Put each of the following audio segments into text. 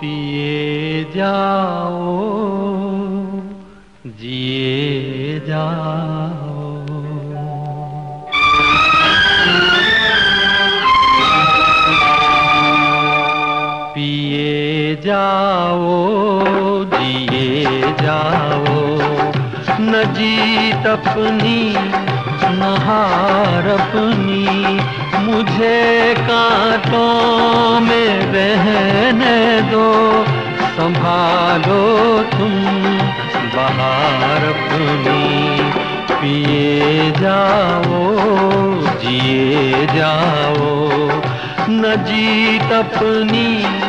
पिए जाओ जी न जीत अपनी, न हार अपनी। मुझे कांटों में रहने दो, संभालो तुम बाहर अपनी। पिए जाओ, जिए जाओ, न जीत अपनी।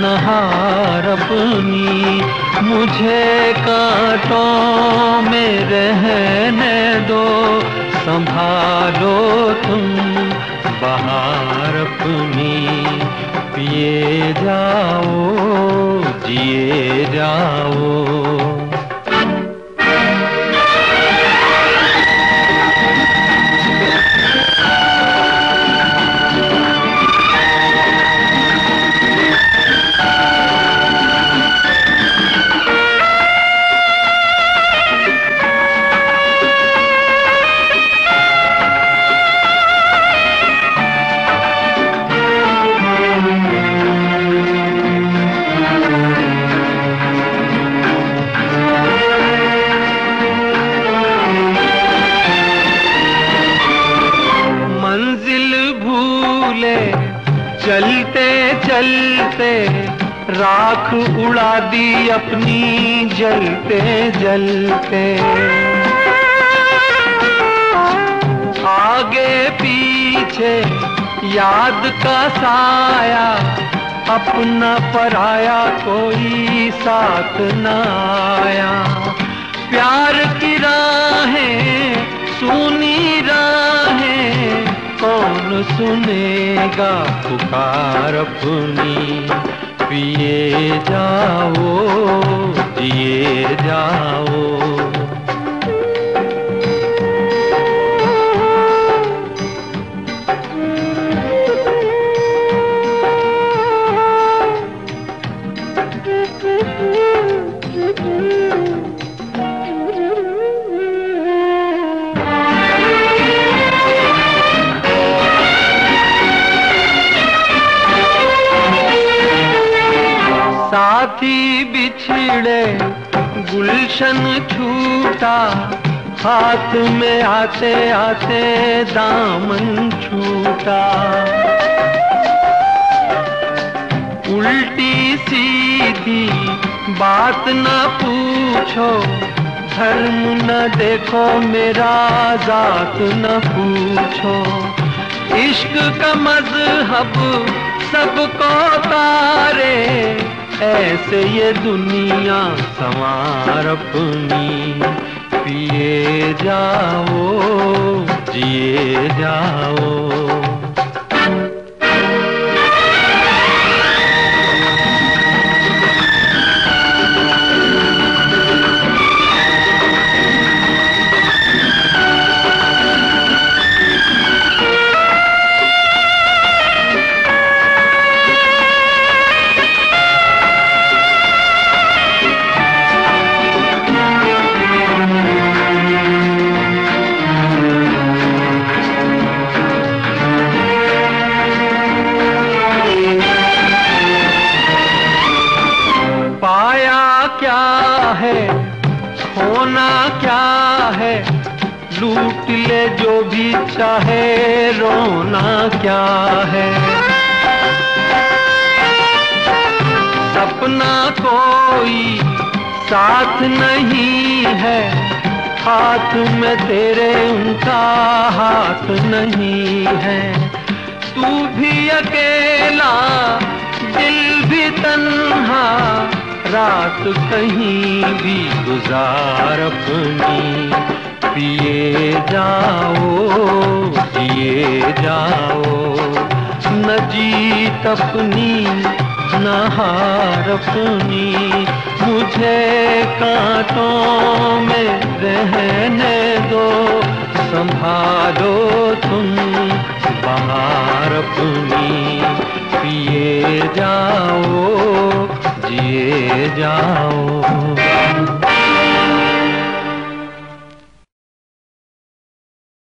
न हार अपनी मुझे कांटों में रहने दो, संभालो तुम बाहर अपनी, पिए जाओ, जिए जाओ। चलते चलते, राख उड़ा दी अपनी जलते जलते। आगे पीछे याद का साया, अपना पराया कोई साथ न आया। सुनेगा पुकार अपनी। पिए जाओ जिए जाओ। साथी बिछड़े, गुलशन छूटा, हाथ में आते आते दामन छूटा। उल्टी सीधी बात न पूछो, धर्म न देखो, मेरा जात न पूछो। इश्क का मज़हब सबको तारे ऐसे ये दुनिया संवार अपनी। पिए जाओ जिए जाओ। खोना क्या है? लूट ले जो भी चाहे, रोना क्या है? सपना कोई साथ नहीं है, हाथ में तेरे उनका हाथ नहीं है। तू भी अकेला रात कहीं भी गुजार अपनी। पिए जाओ, जिए जाओ। न जीत अपनी, न हार अपनी। मुझे कांटों में रहने दो, संभालो तुम बाहर अपनी। पिए जाओ जिए जाओ।